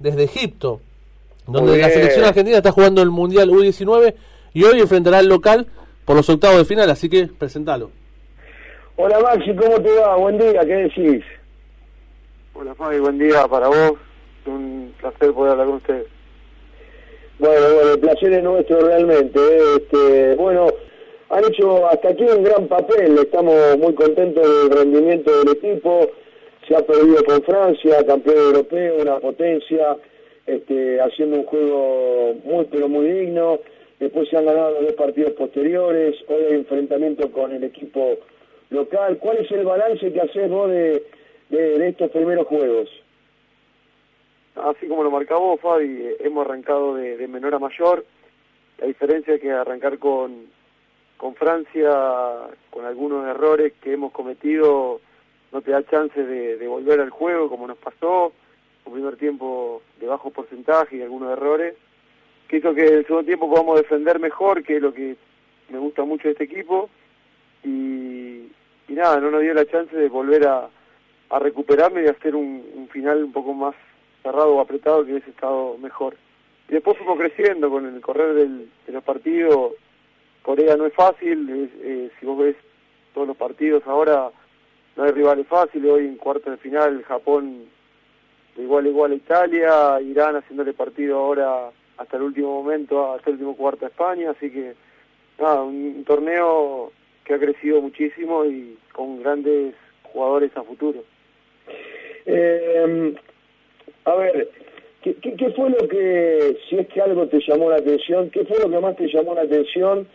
desde Egipto, donde la selección argentina está jugando el Mundial U19 y hoy enfrentará al local por los octavos de final, así que presentalo. Hola Maxi, ¿cómo te va? Buen día, ¿qué decís? Hola Fabi, buen día para vos, un placer poder hablar con usted. Bueno, bueno, el placer es nuestro realmente. ¿eh? Este, bueno, han hecho hasta aquí un gran papel, estamos muy contentos del rendimiento del equipo, se ha perdido con Francia, campeón europeo, una potencia, este, haciendo un juego muy pero muy digno. Después se han ganado los dos partidos posteriores, hoy hay enfrentamiento con el equipo local. ¿Cuál es el balance que haces vos de, de, estos primeros juegos? Así como lo marcamos, Fabi, hemos arrancado de, de menor a mayor. La diferencia es que arrancar con, con Francia, con algunos errores que hemos cometido, no te da chance de, volver al juego como nos pasó, un primer tiempo de bajo porcentaje y algunos errores, que hizo que el segundo tiempo podamos defender mejor, que es lo que me gusta mucho de este equipo, y, nada, no nos dio la chance de volver a, a recuperarme y hacer un, final un poco más cerrado o apretado que hubiese estado mejor. Y después fuimos creciendo con el correr del, de los partidos. Corea no es fácil, eh, si vos ves todos los partidos ahora no hay rivales fáciles, hoy en cuarto de final Japón de igual a igual a Italia, Irán haciéndole partido ahora hasta el último momento, hasta el último cuarto a España, así que nada, un, torneo que ha crecido muchísimo y con grandes jugadores a futuro. Eh, a ver, ¿qué, ¿qué, fue lo que, si es que algo te llamó la atención, qué fue lo que más te llamó la atención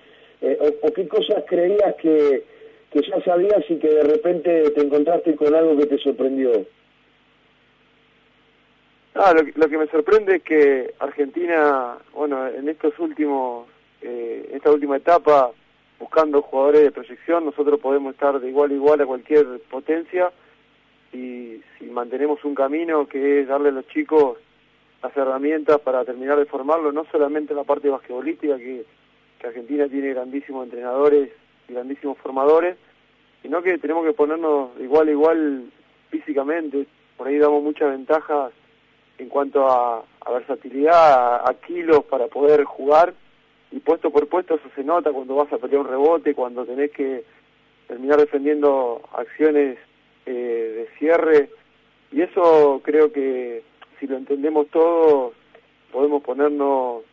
eh, o qué cosas creías que que ya sabías y que de repente te encontraste con algo que te sorprendió? Ah, lo, que me sorprende es que Argentina, bueno, en estos últimos, eh, esta última etapa, buscando jugadores de proyección, nosotros podemos estar de igual a igual a cualquier potencia y si mantenemos un camino que es darle a los chicos las herramientas para terminar de formarlo, no solamente la parte basquetbolística, que, Argentina tiene grandísimos entrenadores grandísimos formadores, sino que tenemos que ponernos igual a igual físicamente. Por ahí damos muchas ventajas en cuanto a, versatilidad, a, kilos para poder jugar. Y puesto por puesto eso se nota cuando vas a pelear un rebote, cuando tenés que terminar defendiendo acciones eh, de cierre. Y eso creo que si lo entendemos todos, podemos ponernos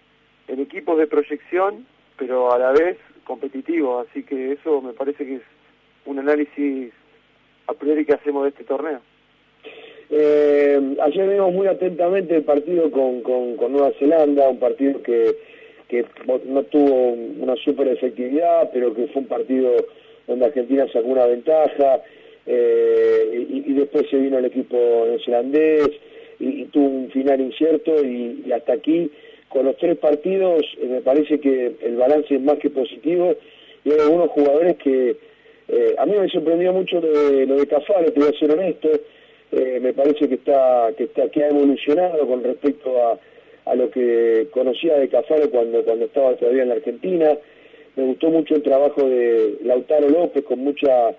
en equipos de proyección, pero a la vez competitivos. Así que eso me parece que es un análisis a priori que hacemos de este torneo. Eh, ayer vimos muy atentamente el partido con, con, Nueva Zelanda, un partido que, que no tuvo una super efectividad, pero que fue un partido donde Argentina sacó una ventaja, eh, y, después se vino el equipo neozelandés y, tuvo un final incierto y, hasta aquí con los tres partidos eh, me parece que el balance es más que positivo y hay algunos jugadores que eh, a mí me sorprendió mucho lo de, lo de Cafaro, te voy a ser honesto. Eh, me parece que está, que está que ha evolucionado con respecto a, a lo que conocía de Cafaro cuando, cuando estaba todavía en la Argentina. Me gustó mucho el trabajo de Lautaro López con mucha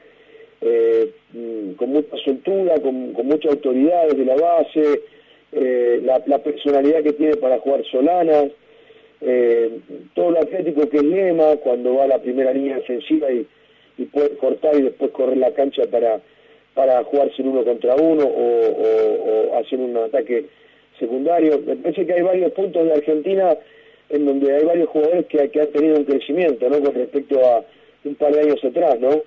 mm, con mucha soltura, con, con mucha autoridad desde la base, la, la, personalidad que tiene para jugar Solanas, todo lo atlético que es Lema cuando va a la primera línea defensiva y puede cortar y después correr la cancha para, para jugarse en uno contra uno o, hacer un ataque secundario. Me parece que hay varios puntos de Argentina en donde hay varios jugadores que, que han tenido un crecimiento, ¿no? Con respecto a un par de años atrás, ¿no?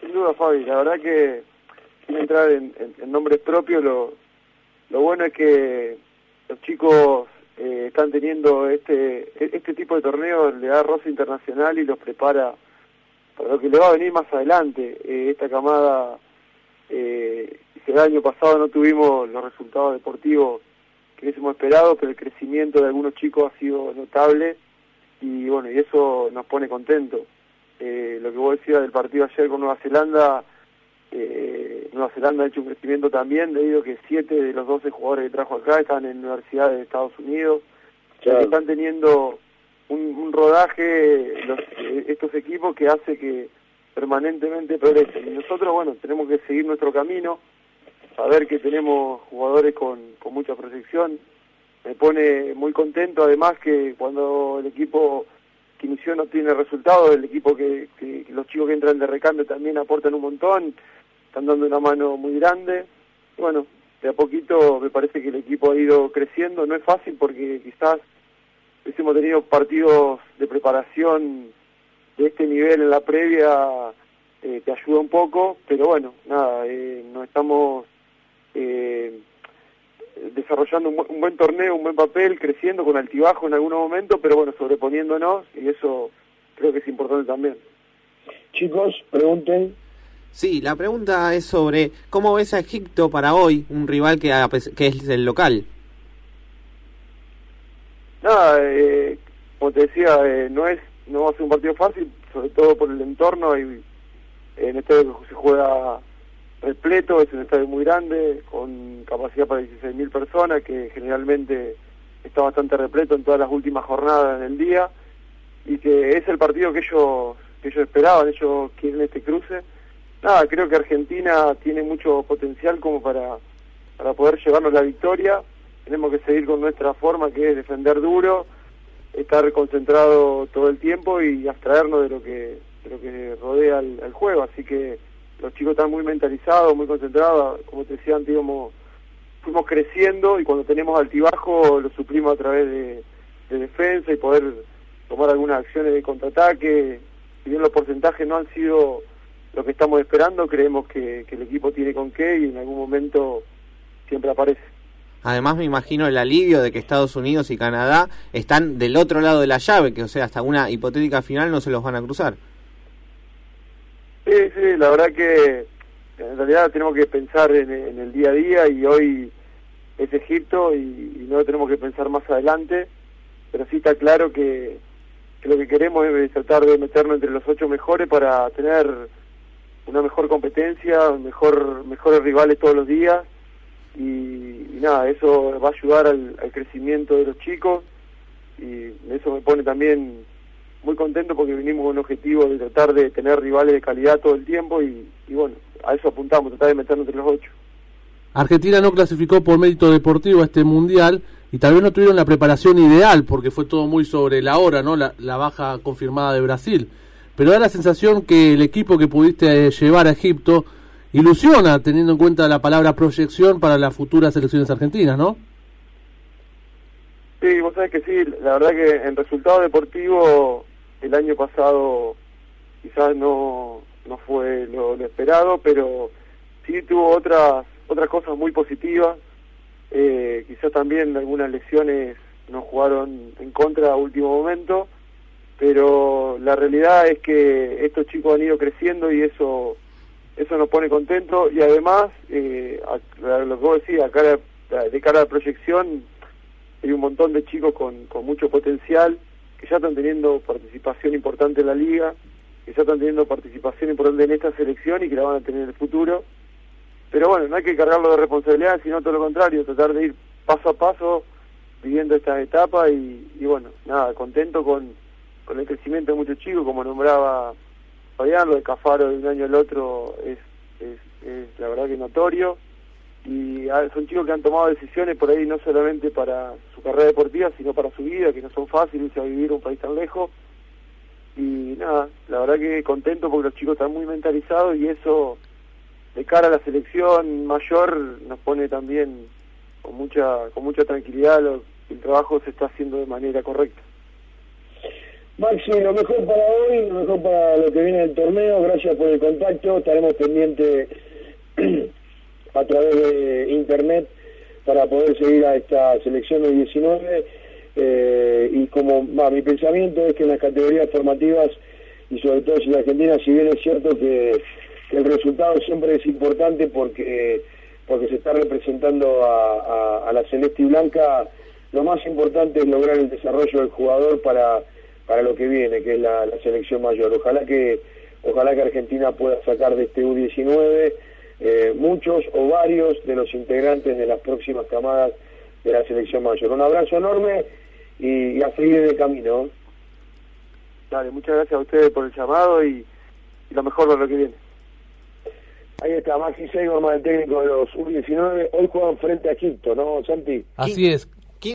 Sin duda, Fabi. La verdad que, sin entrar en, nombres propios, lo, lo bueno es que los chicos eh, están teniendo este este tipo de torneos, le da rosa internacional y los prepara para lo que le va a venir más adelante. Eh, esta camada, eh, el año pasado no tuvimos los resultados deportivos que hubiésemos esperado, pero el crecimiento de algunos chicos ha sido notable y bueno, y eso nos pone contentos. Eh, lo que vos decías del partido ayer con Nueva Zelanda, eh, Nueva Zelanda ha hecho un crecimiento también, debido a que siete de los doce jugadores que trajo acá están en universidades de Estados Unidos, que están teniendo un, rodaje los, estos equipos que hace que permanentemente progresen. Y nosotros, bueno, tenemos que seguir nuestro camino, saber que tenemos jugadores con, con mucha proyección. Me pone muy contento, además que cuando el equipo que inició no tiene resultados, el equipo que, que, los chicos que entran de recambio también aportan un montón, están dando una mano muy grande. bueno, de a poquito me parece que el equipo ha ido creciendo, no es fácil porque quizás hemos tenido partidos de preparación de este nivel en la previa eh, te ayuda un poco, pero bueno, nada, eh, no estamos eh, desarrollando un, buen torneo, un buen papel, creciendo con altibajo en algunos momentos, pero bueno, sobreponiéndonos y eso creo que es importante también. Chicos, pregunten. Sí, la pregunta es sobre cómo ves a Egipto para hoy, un rival que, es el local. Nada, eh, como te decía, eh, no es no va a ser un partido fácil, sobre todo por el entorno y en este se juega repleto, es un estadio muy grande, con capacidad para 16.000 personas, que generalmente está bastante repleto en todas las últimas jornadas del día, y que es el partido que ellos, que ellos esperaban, ellos quieren este cruce. Nada, creo que Argentina tiene mucho potencial como para, para poder llevarnos la victoria, tenemos que seguir con nuestra forma que es defender duro, estar concentrado todo el tiempo y abstraernos de lo que, de lo que rodea al juego, así que los chicos están muy mentalizados, muy concentrados, como te decía antes, fuimos creciendo y cuando tenemos altibajo lo suplimos a través de, defensa y poder tomar algunas acciones de contraataque. Si bien los porcentajes no han sido lo que estamos esperando, creemos que, el equipo tiene con qué y en algún momento siempre aparece. Además me imagino el alivio de que Estados Unidos y Canadá están del otro lado de la llave, que o sea, hasta una hipotética final no se los van a cruzar. Sí, sí, la verdad que en realidad tenemos que pensar en, el día a día y hoy es Egipto y, no tenemos que pensar más adelante, pero sí está claro que, lo que queremos es tratar de meternos entre los ocho mejores para tener una mejor competencia, mejor mejores rivales todos los días y, nada, eso va a ayudar al, crecimiento de los chicos y eso me pone también muy contento porque vinimos con un objetivo de tratar de tener rivales de calidad todo el tiempo y, bueno, a eso apuntamos, tratar de meternos entre los ocho. Argentina no clasificó por mérito deportivo a este mundial y tal vez no tuvieron la preparación ideal porque fue todo muy sobre la hora, ¿no? La, baja confirmada de Brasil. Pero da la sensación que el equipo que pudiste llevar a Egipto ilusiona teniendo en cuenta la palabra proyección para las futuras elecciones argentinas, ¿no? Sí, vos sabés que sí, la verdad que en resultado deportivo el año pasado quizás no, no fue lo, esperado, pero sí tuvo otras otras cosas muy positivas. Eh, quizás también algunas lesiones nos jugaron en contra a último momento, pero la realidad es que estos chicos han ido creciendo y eso eso nos pone contentos y además, eh, lo que vos decís, cara, de cara a la proyección, hay un montón de chicos con, con mucho potencial que ya están teniendo participación importante en la liga, que ya están teniendo participación importante en esta selección y que la van a tener en el futuro. Pero bueno, no hay que cargarlo de responsabilidad, sino todo lo contrario, tratar de ir paso a paso viviendo estas etapas y, bueno, nada, contento con, con el crecimiento de muchos chicos, como nombraba Fabián, lo de Cafaro de un año al otro es, es, la verdad que notorio y son chicos que han tomado decisiones por ahí no solamente para su carrera deportiva, sino para su vida, que no son fáciles a vivir un país tan lejos. Y nada, la verdad que contento porque los chicos están muy mentalizados y eso de cara a la selección mayor nos pone también con mucha con mucha tranquilidad lo, el trabajo se está haciendo de manera correcta. Maxi, lo mejor para hoy, lo mejor para lo que viene del torneo, gracias por el contacto, estaremos pendientes a través de internet para poder seguir a esta selección de 19 eh, y como mi pensamiento es que en las categorías formativas y sobre todo si la Argentina, si bien es cierto que, el resultado siempre es importante porque porque se está representando a, la celeste y blanca, lo más importante es lograr el desarrollo del jugador para, para lo que viene, que es la, la selección mayor. Ojalá que ojalá que Argentina pueda sacar de este U19 eh, muchos o varios de los integrantes de las próximas camadas de la selección mayor. Un abrazo enorme y, a seguir en el camino. Dale, muchas gracias a ustedes por el llamado y, y lo mejor de lo que viene. Ahí está, Maxi Seigorman, el técnico de los U19. Hoy juegan frente a Egipto, ¿no, Santi? Así es.